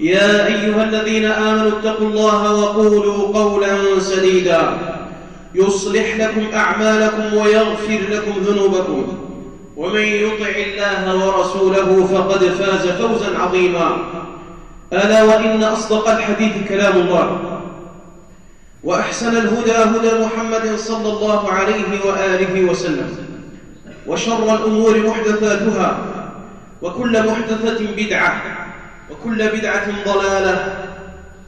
يا أيها الذين آمنوا اتقوا الله وقولوا قولا سديدا. يصلح لكم أعمالكم ويغفر لكم ذنوبكم. ومن يطع الله ورسوله فقد فاز فوزا عظيما. ألا وإن أصدق الحديث كلام الله. وأحسن الهدى هدى محمد صلى الله عليه وآله وسلم. وشر الأمور محدثاتها. وكل محدثة بدعة. وكل بدعة ضلالة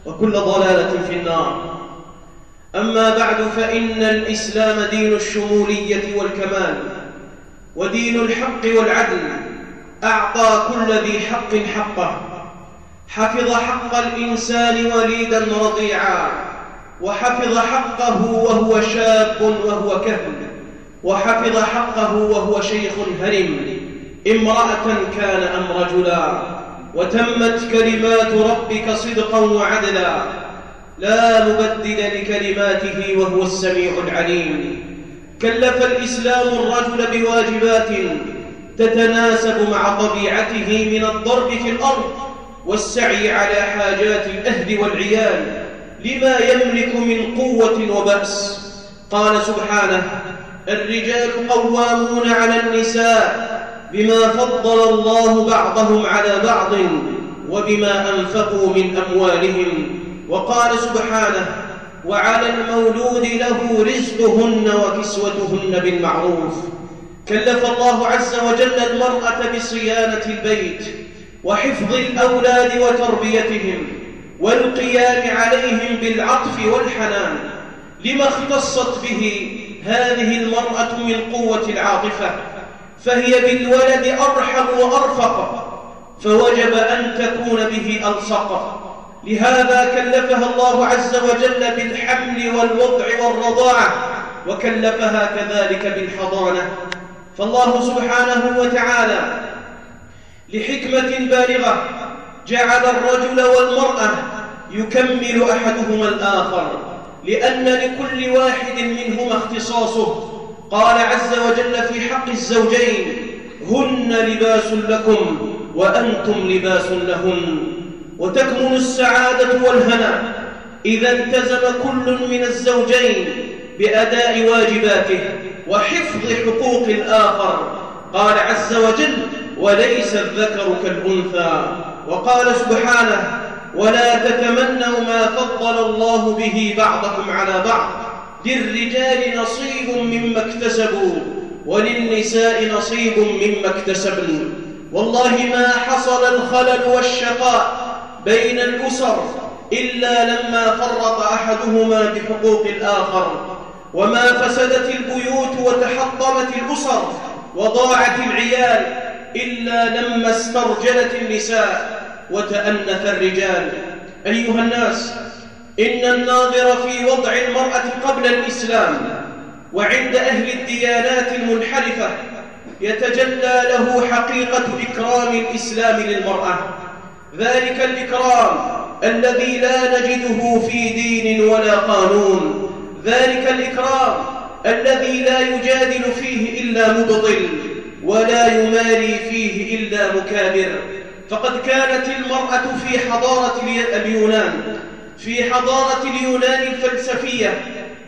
وكل ضلالة في النار. أما بعد فإن الإسلام دين الشمولية والكمال ودين الحق والعدل. أعطى كل ذي حق حقه. حفظ حق الإنسان وليدا رضيعا. وحفظ حقه وهو شاب وهو كهل وحفظ حقه وهو شيخ هرم. امرأة كان أم رجلا وتمت كلمات ربك صدقا وعدلا. لا مبدل لكلماته وهو السميع العليم. كلف الإسلام الرجل بواجبات تتناسب مع طبيعته من الضرب في الأرض والسعي على حاجات الأهل والعيال لما يملك من قوة وبأس. قال سبحانه الرجال قوامون على النساء. بما فضل الله بعضهم على بعض وبما أنفقوا من أموالهم وقال سبحانه وعلى المولود له رزقهن وكسوتهن بالمعروف. كلف الله عز وجل المرأة بصيانة البيت وحفظ الأولاد وتربيتهم والقيام عليهم بالعطف والحنان. لما اختصت به هذه المرأة من قوة العاطفة فهي بالولد أرحم وأرفق فوجب أن تكون به ألصق. لهذا كلفها الله عز وجل بالحمل والوضع والرضاعة وكلفها كذلك بالحضانة. فالله سبحانه وتعالى لحكمة بالغة جعل الرجل والمرأة يكمل أحدهما الآخر لأن لكل واحد منهما اختصاصه. قال عز وجل في حق الزوجين هن لباس لكم وأنتم لباس لهن وتكمن السعادة والهنا. إذا التزم كل من الزوجين بأداء واجباته وحفظ حقوق الآخر. قال عز وجل وليس الذكر كالأنثى وقال سبحانه ولا تتمنوا ما فضل الله به بعضكم على بعض للرجال نصيب مما اكتسبوا وللنساء نصيب مما اكتسبن. والله ما حصل الخلل والشقاء بين الأسر إلا لما فرط أحدهما بحقوق الآخر. وما فسدت البيوت وتحطمت الأسر وضاعت العيال إلا لما استرجلت النساء وتأنث الرجال. أيها الناس إن الناظر في وضع المرأة قبل الإسلام وعند أهل الديانات المنحرفة يتجلى له حقيقة إكرام الإسلام للمرأة. ذلك الإكرام الذي لا نجده في دين ولا قانون. ذلك الإكرام الذي لا يجادل فيه إلا مبطل ولا يماري فيه إلا مكابر. فقد كانت المرأة في حضارة اليونان في حضارة اليونان الفلسفية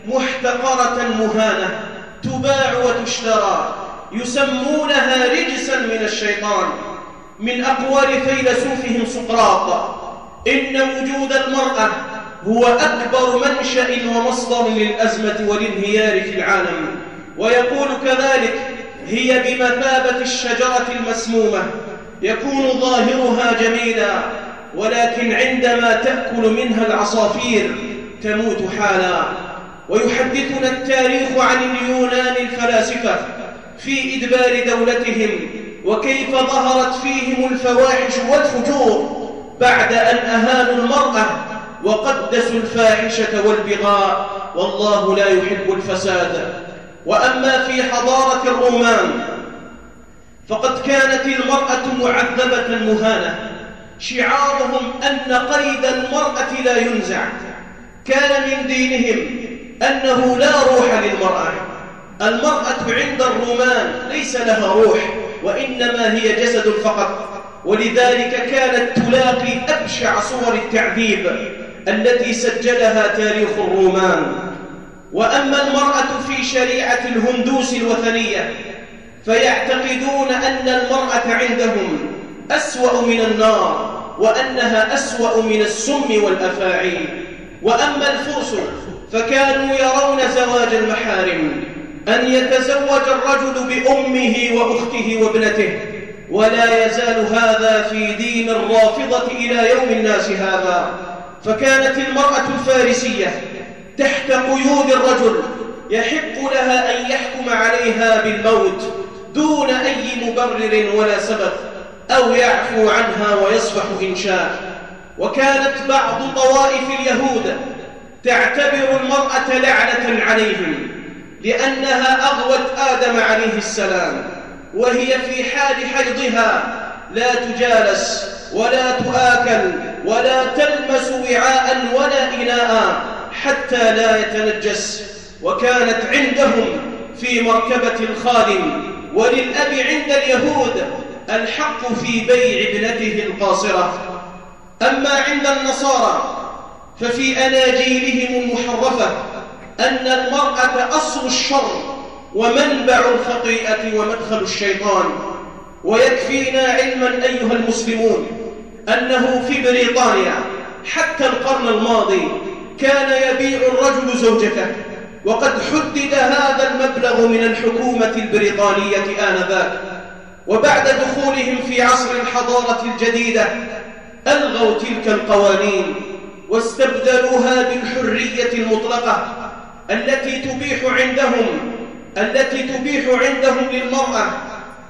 محتقرة مهانة تباع وتشترى يسمونها رجسا من الشيطان من أقوال فيلسوفهم سقراط. إن وجود المرأة هو أكبر منشأ ومصدر للأزمة والانهيار في العالم. ويقول كذلك هي بمثابة الشجرة المسمومة يكون ظاهرها جميلا. ولكن عندما تأكل منها العصافير تموت حالا. ويحدثنا التاريخ عن اليونان الفلاسفة في إدبار دولتهم وكيف ظهرت فيهم الفواحش والفجور بعد أن أهانوا المرأة وقدسوا الفاحشة والبغاء. والله لا يحب الفساد. وأما في حضارة الرومان فقد كانت المرأة معذبة مهانة. شعارهم أن قيد المرأة لا ينزع. كان من دينهم أنه لا روح للمرأة. المرأة عند الرومان ليس لها روح وإنما هي جسد فقط. ولذلك كانت تلاقي أبشع صور التعذيب التي سجلها تاريخ الرومان. وأما المرأة في شريعة الهندوس الوثنية فيعتقدون أن المرأة عندهم أسوأ من النار وأنها أسوأ من السم والأفاعي وأما الفرس فكانوا يرون زواج المحارم أن يتزوج الرجل بأمه وأخته وابنته. ولا يزال هذا في دين الرافضة إلى يوم الناس هذا. فكانت المرأة الفارسية تحت قيود الرجل يحق لها أن يحكم عليها بالموت دون أي مبرر ولا سبب. أو يعفو عنها ويصفح إن شاء. وكانت بعض طوائف اليهود تعتبر المرأة لعنة عليهم لأنها أغوت آدم عليه السلام وهي في حال حيضها لا تجالس ولا تآكل ولا تلمس وعاء ولا إناء حتى لا يتنجس. وكانت عندهم في مركبة الخادم وللأب عند اليهود الحق في بيع ابنته القاصرة. أما عند النصارى ففي أناجيلهم المحرفة أن المرأة أصل الشر ومنبع الخطيئة ومدخل الشيطان. ويكفينا علما أيها المسلمون أنه في بريطانيا حتى القرن الماضي كان يبيع الرجل زوجته وقد حدد هذا المبلغ من الحكومة البريطانية آنذاك. وبعد دخولهم في عصر الحضارة الجديدة ألغوا تلك القوانين واستبدلوها بالحرية المطلقة التي تبيح عندهم التي تبيح عندهم للمرأة.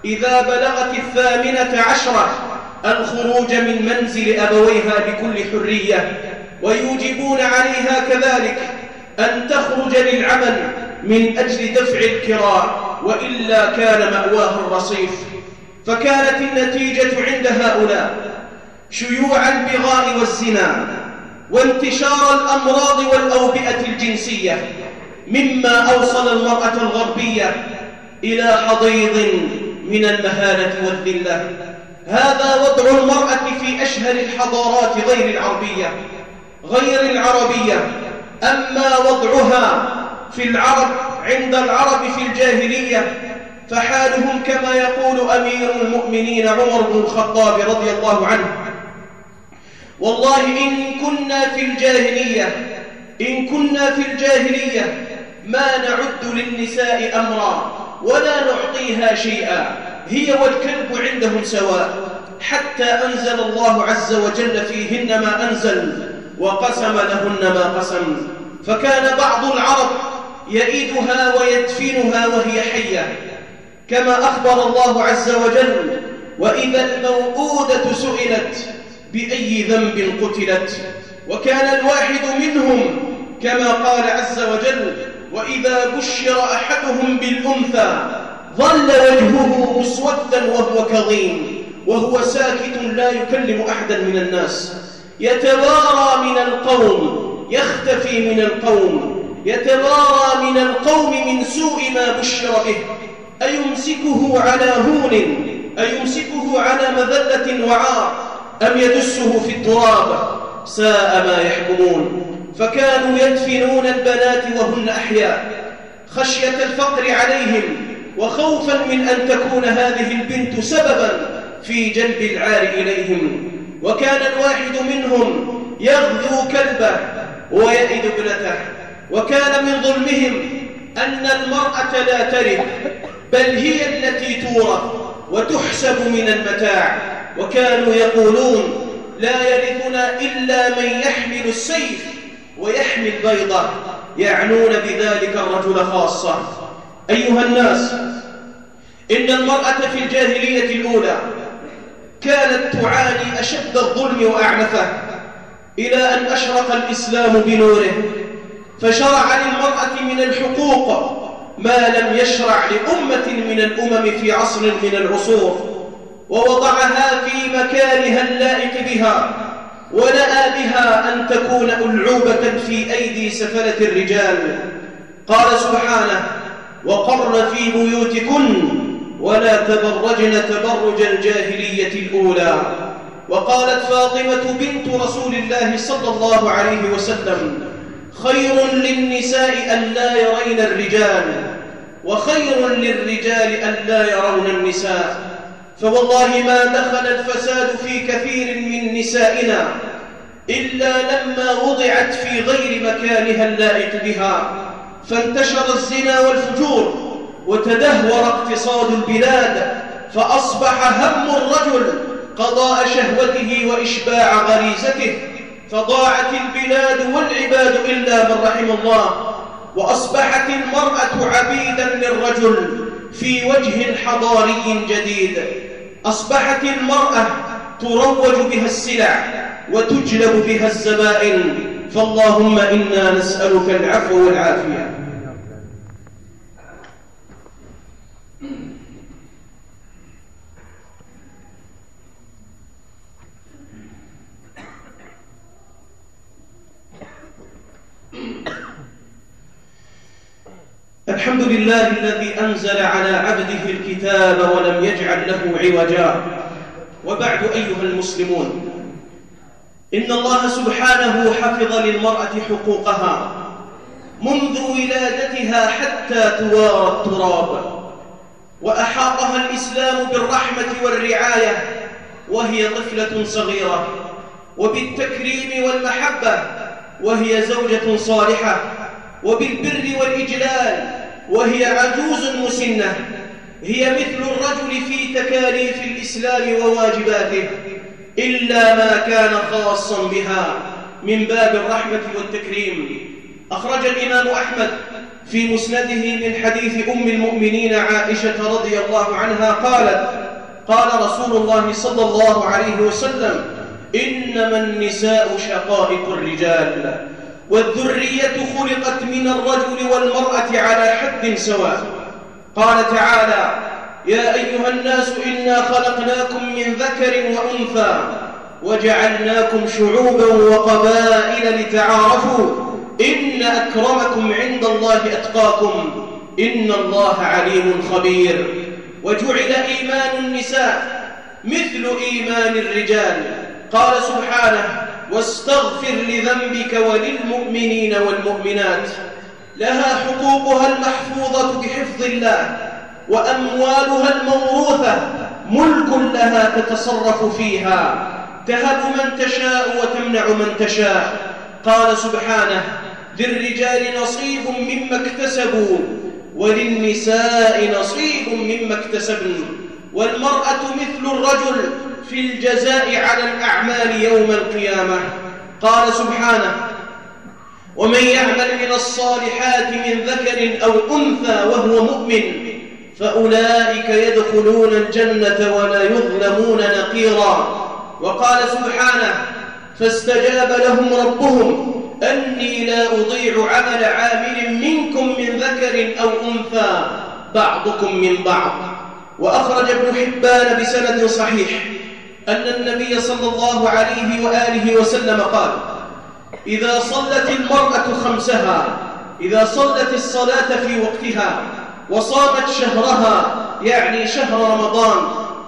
إذا بلغت الثامنة عشرة الخروج من منزل أبويها بكل حرية ويوجبون عليها كذلك أن تخرج للعمل من أجل دفع الكراء وإلا كان مأواها الرصيف. فكانت النتيجة عند هؤلاء شيوع البغاء والزنا وانتشار الأمراض والأوبئة الجنسية مما أوصل المرأة الغربية إلى حضيض من المهانة والذلة. هذا وضع المرأة في أشهر الحضارات غير العربية غير العربية. أما وضعها في العرب عند العرب في الجاهلية فحالهم كما يقول أمير المؤمنين عمر بن الخطاب رضي الله عنه. والله إن كنا في الجاهلية إن كنا في الجاهلية ما نعد للنساء أمرا ولا نعطيها شيئا هي والكلب عندهم سواء حتى أنزل الله عز وجل فيهن ما أنزل وقسم لهن ما قسم. فكان بعض العرب يئدها ويدفنها وهي حية. كما أخبر الله عز وجل وإذا الموءودة سئلت بأي ذنب قتلت وكان الواحد منهم كما قال عز وجل وإذا بشر أحدهم بالأنثى ظل وجهه مسودا وهو كظيم وهو ساكت لا يكلم أحدا من الناس. يتوارى من القوم يختفي من القوم يتوارى من القوم من سوء ما بشر به. أيمسكه على هون؟ أيمسكه على مذلة وعار أم يدسه في التراب؟ ساء ما يحكمون. فكانوا يدفنون البنات وهن أحياء. خشية الفقر عليهم وخوفا من أن تكون هذه البنت سببا في جلب العار إليهم. وكان الواحد منهم يغذو كلبه ويئد ابنته. وكان من ظلمهم أن المرأة لا ترث بل هي التي تورث وتحسب من المتاع. وكانوا يقولون لا يرثنا إلا من يحمل السيف ويحمي البيضة يعنون بذلك الرجل خاصة. أيها الناس إن المرأة في الجاهلية الأولى كانت تعاني أشد الظلم وأعنفه إلى أن أشرق الإسلام بنوره. فشرع للمرأة من الحقوق ما لم يشرع لأمة من الأمم في عصر من العصور ووضعها في مكانها اللائق بها ونأى بها أن تكون ألعوبة في أيدي سفلة الرجال. قال سبحانه وقرن في بيوتكن ولا تبرجن تبرج الجاهلية الأولى وقالت فاطمة بنت رسول الله صلى الله عليه وسلم خير للنساء أن لا يرين الرجال وخير للرجال أن لا يرون النساء. فوالله ما دخل الفساد في كثير من نسائنا إلا لما وضعت في غير مكانها اللائق بها. فانتشر الزنا والفجور وتدهور اقتصاد البلاد فأصبح هم الرجل قضاء شهوته وإشباع غريزته. فضاعت البلاد والعباد إلا من رحم الله. وأصبحت المرأة عبيدا للرجل في وجه حضاري جديد. أصبحت المرأة تروج بها السلع وتجلب بها الزبائن. فاللهم إنا نسألك العفو والعافية. الحمد لله الذي أنزل على عبده الكتاب ولم يجعل له عوجا. وبعد أيها المسلمون إن الله سبحانه حفظ للمرأة حقوقها منذ ولادتها حتى توارى التراب وأحاطها الإسلام بالرحمة والرعاية وهي طفلة صغيرة وبالتكريم والمحبة وهي زوجة صالحة وبالبر والإجلال وهي عجوز مسنة. هي مثل الرجل في تكاليف الإسلام وواجباته إلا ما كان خاصا بها من باب الرحمة والتكريم. أخرج الإمام أحمد في مسنده من حديث أم المؤمنين عائشة رضي الله عنها قالت قال رسول الله صلى الله عليه وسلم إنما النساء شقائق الرجال. والذرية خلقت من الرجل والمرأة على حد سواء. قال تعالى يا أيها الناس إنا خلقناكم من ذكر وأنثى وجعلناكم شعوبا وقبائل لتعارفوا. إن أكرمكم عند الله أتقاكم. إن الله عليم خبير. وجعل إيمان النساء مثل إيمان الرجال. قال سبحانه واستغفر لذنبك وللمؤمنين والمؤمنات. لها حقوقها المحفوظة بحفظ الله وأموالها الموروثة ملك لها تتصرف فيها. تهب من تشاء وتمنع من تشاء. قال سبحانه للرجال نصيب مما اكتسبوا وللنساء نصيب مما اكتسبن. والمرأة مثل الرجل في الجزاء على الأعمال يوم القيامة. قال سبحانه ومن يعمل من الصالحات من ذكر أو أنثى وهو مؤمن فأولئك يدخلون الجنة ولا يظلمون نقيرا. وقال سبحانه فاستجاب لهم ربهم أني لا أضيع عمل عامل منكم من ذكر أو أنثى بعضكم من بعض. وأخرج ابن حبان بسند صحيح. أن النبي صلى الله عليه وآله وسلم قال إذا صلت المرأة خمسها إذا صلت الصلاة في وقتها وصامت شهرها يعني شهر رمضان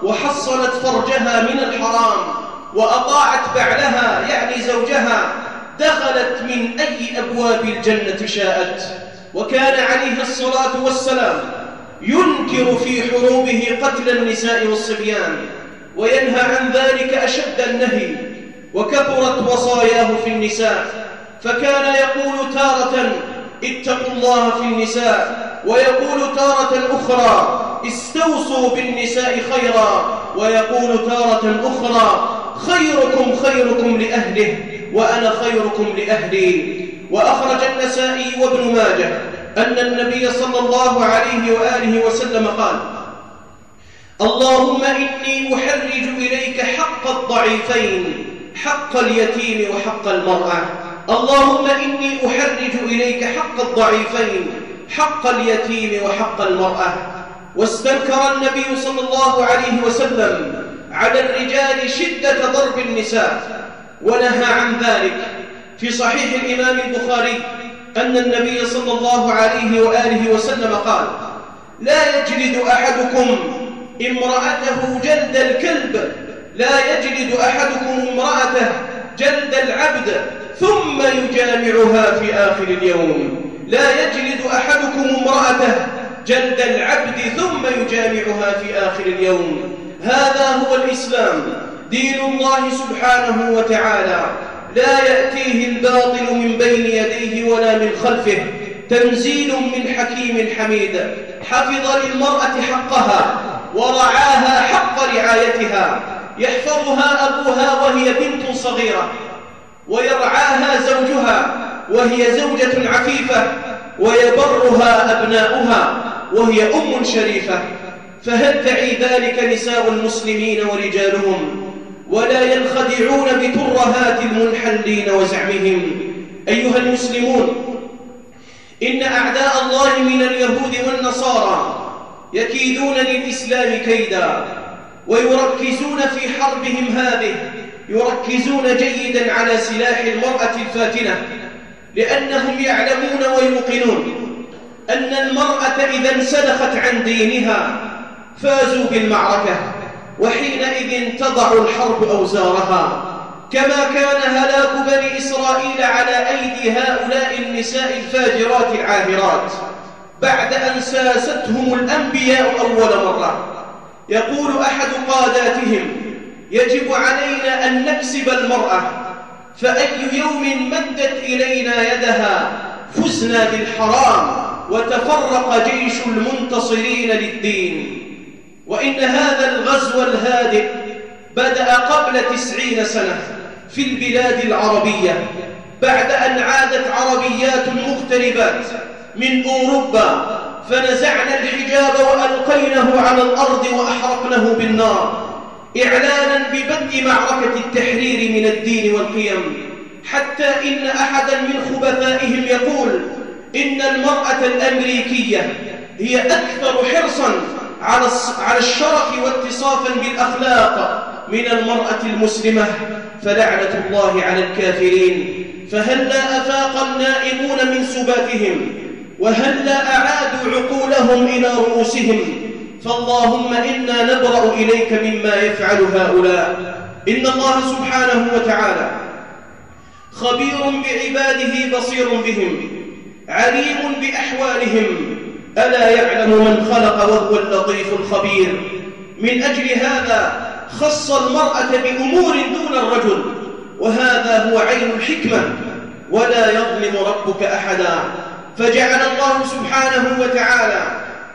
وحصلت فرجها من الحرام وأطاعت بعلها يعني زوجها دخلت من أي أبواب الجنة شاءت؟ وكان عليه الصلاة والسلام ينكر في حروبه قتل النساء والصبيان. وينهى عن ذلك أشد النهي وكثرت وصاياه في النساء فكان يقول تارة اتقوا الله في النساء ويقول تارة أخرى استوصوا بالنساء خيرا ويقول تارة أخرى خيركم خيركم لأهله وأنا خيركم لأهلي. وأخرج النسائي وابن ماجه أن النبي صلى الله عليه وآله وسلم قال اللهم إني أحرج إليك حق الضعيفين حق اليتيم وحق المرأة. اللهم إني أحرج إليك حق الضعيفين حق اليتيم وحق المرأة. واستنكر النبي صلى الله عليه وسلم على الرجال شدة ضرب النساء ونهى عن ذلك. في صحيح الإمام البخاري أن النبي صلى الله عليه وآله وسلم قال لا يجلد أحدكم امرأته جلد الكلب لا يجلد أحدكم امرأته جلد العبد ثم يجامعها في آخر اليوم. لا يجلد أحدكم امرأته جلد العبد ثم يجامعها في آخر اليوم. هذا هو الإسلام. دين الله سبحانه وتعالى لا يأتيه الباطل من بين يديه ولا من خلفه. تنزيل من حكيم حميد. حفظ للمرأة حقها. ورعاها حق رعايتها يحفظها أبوها وهي بنت صغيرة ويرعاها زوجها وهي زوجة عفيفة ويبرها أبناؤها وهي أم شريفة. فهل تعي ذلك نساء المسلمين ورجالهم؟ ولا ينخدعون بترهات المنحلين وزعمهم. أيها المسلمون إن أعداء الله من اليهود والنصارى يكيدون للإسلام كيدا ويركزون في حربهم هذه يركزون جيدا على سلاح المرأة الفاتنة لأنهم يعلمون ويوقنون أن المرأة إذا انسلخت عن دينها فازوا بالمعركة وحينئذ تضع الحرب أوزارها. كما كان هلاك بني إسرائيل على أيدي هؤلاء النساء الفاجرات العاهرات. بعد أن ساستهم الأنبياء أول مرة. يقول أحد قاداتهم يجب علينا أن نكسب المرأة فأي يوم مدت إلينا يدها فزنا بالحرام وتفرق جيش المنتصرين للدين. وإن هذا الغزو الهادئ بدأ قبل تسعين سنة في البلاد العربية بعد أن عادت عربيات مغتربات من أوروبا فنزعنا الحجاب وألقينه على الأرض وأحرقنه بالنار. إعلانا ببدء معركة التحرير من الدين والقيم. حتى إن أحدا من خبثائهم يقول إن المرأة الأمريكية هي أكثر حرصا على على الشرف واتصافا بالأخلاق من المرأة المسلمة. فلعنة الله على الكافرين. فهلا أفاق النائمون من سباتهم؟ وهلا أعادوا عقولهم إلى رؤوسهم؟ فاللهم إنا نبرأ إليك مما يفعل هؤلاء. إن الله سبحانه وتعالى خبير بعباده بصير بهم عليم بأحوالهم. ألا يعلم من خلق وهو اللطيف الخبير؟ من أجل هذا خص المرأة بأمور دون الرجل وهذا هو عين الحكمة. ولا يظلم ربك أحدا. فجعل الله سبحانه وتعالى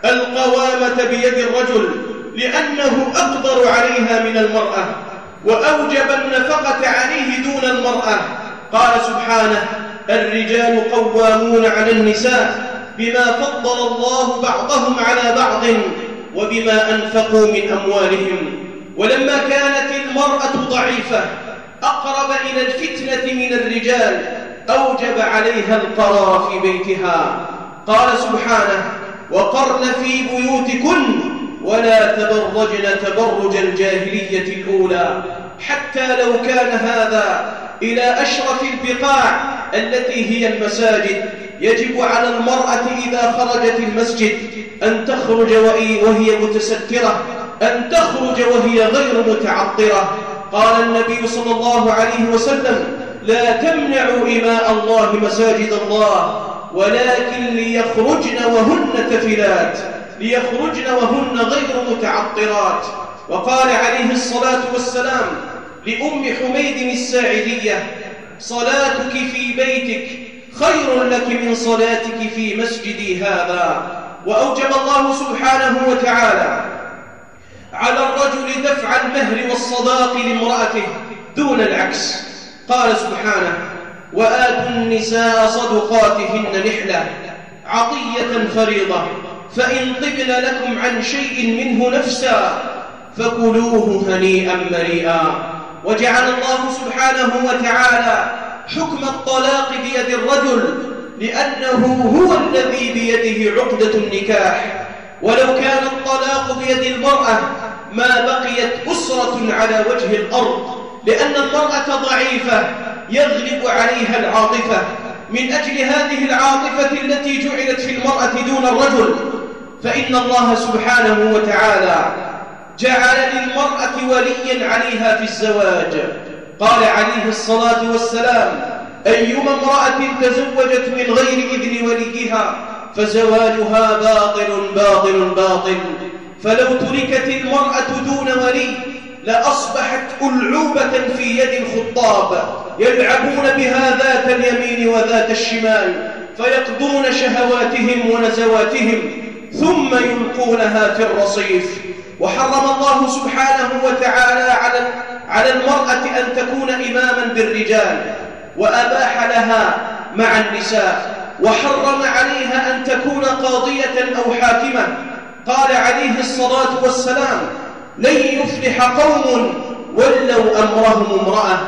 القوامة بيد الرجل لأنه أقدر عليها من المرأة وأوجب النفقة عليه دون المرأة. قال سبحانه الرجال قوامون على النساء بما فضل الله بعضهم على بعض وبما أنفقوا من أموالهم. ولما كانت المرأة ضعيفة أقرب إلى الفتنة من الرجال أوجب عليها القرار في بيتها. قال سبحانه وقرن في بيوتكن ولا تبرجن تبرج الجاهلية الأولى حتى لو كان هذا إلى أشرف البقاع التي هي المساجد. يجب على المرأة إذا خرجت المسجد أن تخرج وهي متسترة أن تخرج وهي غير متعطرة. قال النبي صلى الله عليه وسلم لا تمنعوا إماء الله مساجد الله ولكن ليخرجن وهن تفلات ليخرجن وهن غير متعطرات. وقال عليه الصلاة والسلام لأم حميد الساعدية صلاتك في بيتك خير لك من صلاتك في مسجدي هذا. وأوجب الله سبحانه وتعالى على الرجل دفع المهر والصداق لامرأته دون العكس. قال سبحانه وآتوا النساء صدقاتهن نحلة عطية فريضة فإن طبن لكم عن شيء منه نفسا فكلوه هنيئا مريئا. وجعل الله سبحانه وتعالى حكم الطلاق بيد الرجل لأنه هو الذي بيده عقدة النكاح. ولو كان الطلاق بيد المرأة ما بقيت أسرة على وجه الأرض. لأن المرأة ضعيفة يغلب عليها العاطفة. من أجل هذه العاطفة التي جعلت في المرأة دون الرجل فإن الله سبحانه وتعالى جعل للمرأة وليا عليها في الزواج. قال عليه الصلاة والسلام أيما امرأة تزوجت من غير إذن وليها فزواجها باطل باطل باطل. فلو تركت المرأة دون ولي لأصبحت ألعوبة في يد الخطاب يلعبون بها ذات اليمين وذات الشمال فيقضون شهواتهم ونزواتهم ثم يلقونها في الرصيف. وحرم الله سبحانه وتعالى على على المرأة أن تكون إماما بالرجال وأباح لها مع النساء. وحرم عليها أن تكون قاضية أو حاكمة. قال عليه الصلاة والسلام لن يفلح قوم ولوا أمرهم امرأة.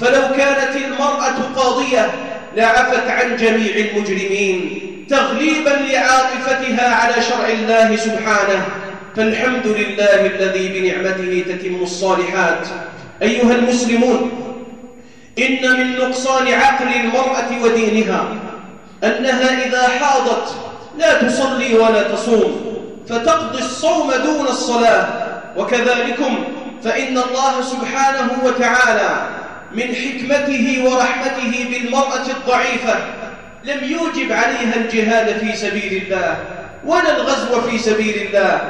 فلو كانت المرأة قاضية لعفت عن جميع المجرمين تغليبا لعاطفتها على شرع الله سبحانه. فالحمد لله الذي بنعمته تتم الصالحات. أيها المسلمون إن من نقصان عقل المرأة ودينها أنها إذا حاضت لا تصلي ولا تصوم فتقضي الصوم دون الصلاة. وكذلكم فإن الله سبحانه وتعالى من حكمته ورحمته بالمرأة الضعيفة لم يوجب عليها الجهاد في سبيل الله ولا الغزو في سبيل الله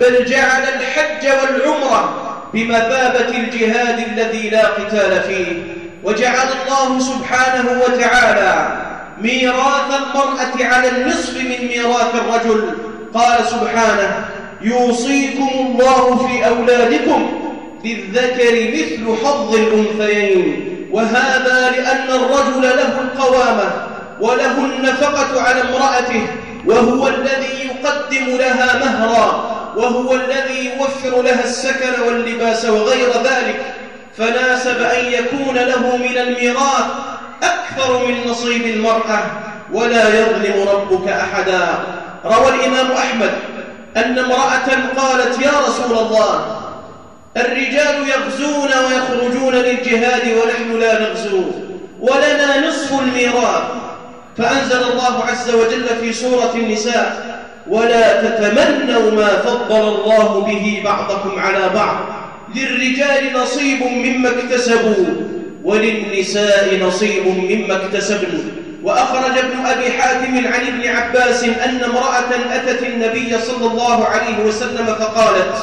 بل جعل الحج والعمرة بمثابة الجهاد الذي لا قتال فيه وجعل الله سبحانه وتعالى ميراث المرأة على النصف من ميراث الرجل. قال سبحانه يوصيكم الله في أولادكم للذكر مثل حظ الأنثيين وهذا لأن الرجل له القوامة وله النفقة على امرأته وهو الذي يقدم لها مهرا وهو الذي يوفر لها السكن واللباس وغير ذلك فناسب أن يكون له من الميراث أكثر من نصيب المرأة ولا يظلم ربك أحدا. روى الإمام أحمد أن امرأة قالت يا رسول الله الرجال يغزون ويخرجون للجهاد ونحن لا نغزو ولنا نصف الميراث. فأنزل الله عز وجل في سورة النساء ولا تتمنوا ما فضل الله به بعضكم على بعض للرجال نصيب مما اكتسبوا وللنساء نصيب مما اكتسبن. وأخرج ابن أبي حاتم عن ابن عباس أن امرأة أتت النبي صلى الله عليه وسلم فقالت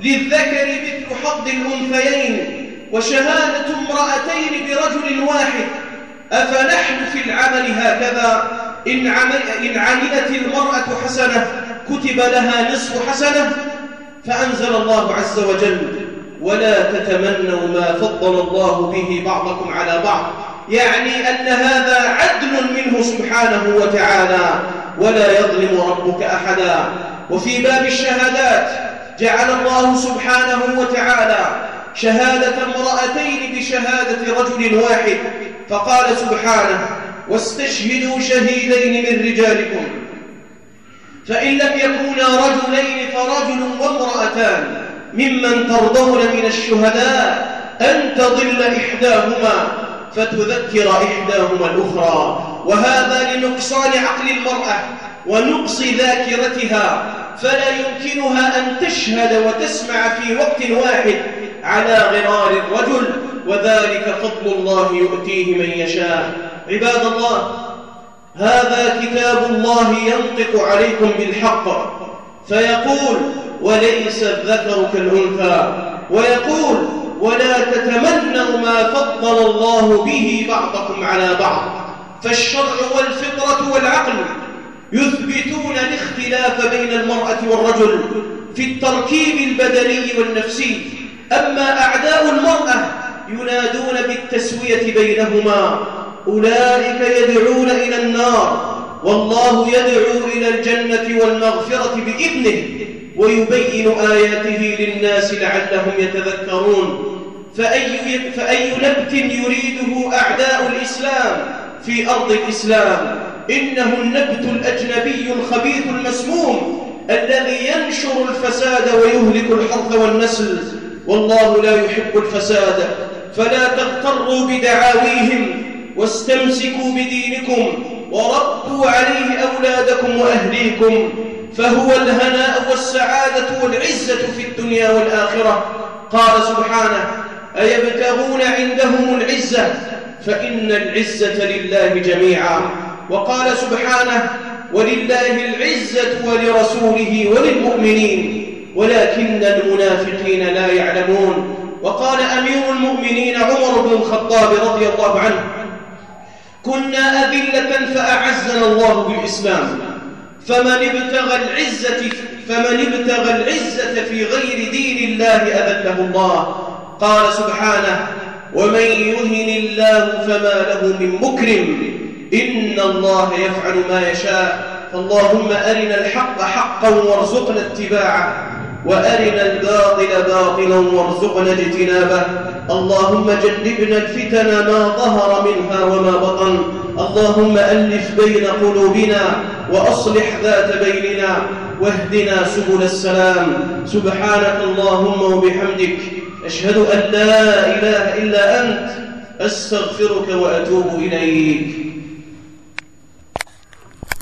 للذكر مثل حظ الأنثيين وشهادة امرأتين برجل واحد أفنحن في العمل هكذا؟ إن, إن عملت المرأة حسنة كتب لها نصف حسنة فأنزل الله عز وجل ولا تتمنوا ما فضل الله به بعضكم على بعض. يعني أن هذا عدل منه سبحانه وتعالى ولا يظلم ربك أحدا. وفي باب الشهادات جعل الله سبحانه وتعالى شهادة امرأتين بشهادة رجل واحد فقال سبحانه واستشهدوا شهيدين من رجالكم فإن لم يكونا رجلين فرجل وامرأتان ممن ترضون من الشهداء أن تضل إحداهما فتذكر إحداهما الأخرى وهذا لنقصان عقل المرأة ونقص ذاكرتها فلا يمكنها أن تشهد وتسمع في وقت واحد على غرار الرجل وذلك فضل الله يؤتيه من يشاء. عباد الله هذا كتاب الله ينطق عليكم بالحق فيقول وليس الذكر كالأنثى ويقول ولا تتمنوا ما فضل الله به بعضكم على بعض. فالشرع والفطرة والعقل يثبتون الاختلاف بين المرأة والرجل في التركيب البدني والنفسي. أما أعداء المرأة ينادون بالتسوية بينهما. أولئك يدعون إلى النار. والله يدعو إلى الجنة والمغفرة بإذنه. ويبين آياته للناس لعلهم يتذكرون. فأي, فأي نبت يريده أعداء الإسلام في أرض الإسلام؟ إنه النبت الأجنبي الخبيث المسموم الذي ينشر الفساد ويهلك الحرث والنسل. والله لا يحب الفساد. فلا تغتروا بدعاويهم واستمسكوا بدينكم وربوا عليه أولادكم وأهليكم. فهو الهناء والسعادة والعزة في الدنيا والآخرة. قال سبحانه أيبتغون عندهم العزة؟ فإن العزة لله جميعا. وقال سبحانه ولله العزة ولرسوله وللمؤمنين ولكن المنافقين لا يعلمون. وقال أمير المؤمنين عمر بن الخطاب رضي الله عنه كنا أذلة فأعزنا الله بالإسلام. فمن ابتغى العزة فمن ابتغى العزة في غير دين الله أذله الله. قال سبحانه ومن يهن الله فما له من مكرم إن الله يفعل ما يشاء. فاللهم أرنا الحق حقا وارزقنا اتباعه وأرنا الباطل باطلا وارزقنا اجتنابه. اللهم جنبنا الفتن ما ظهر منها وما بطن اللهم ألف بين قلوبنا وأصلح ذات بيننا واهدنا سبل السلام. سبحانك اللهم وبحمدك أشهد أن لا إله إلا أنت أستغفرك وأتوب إليك.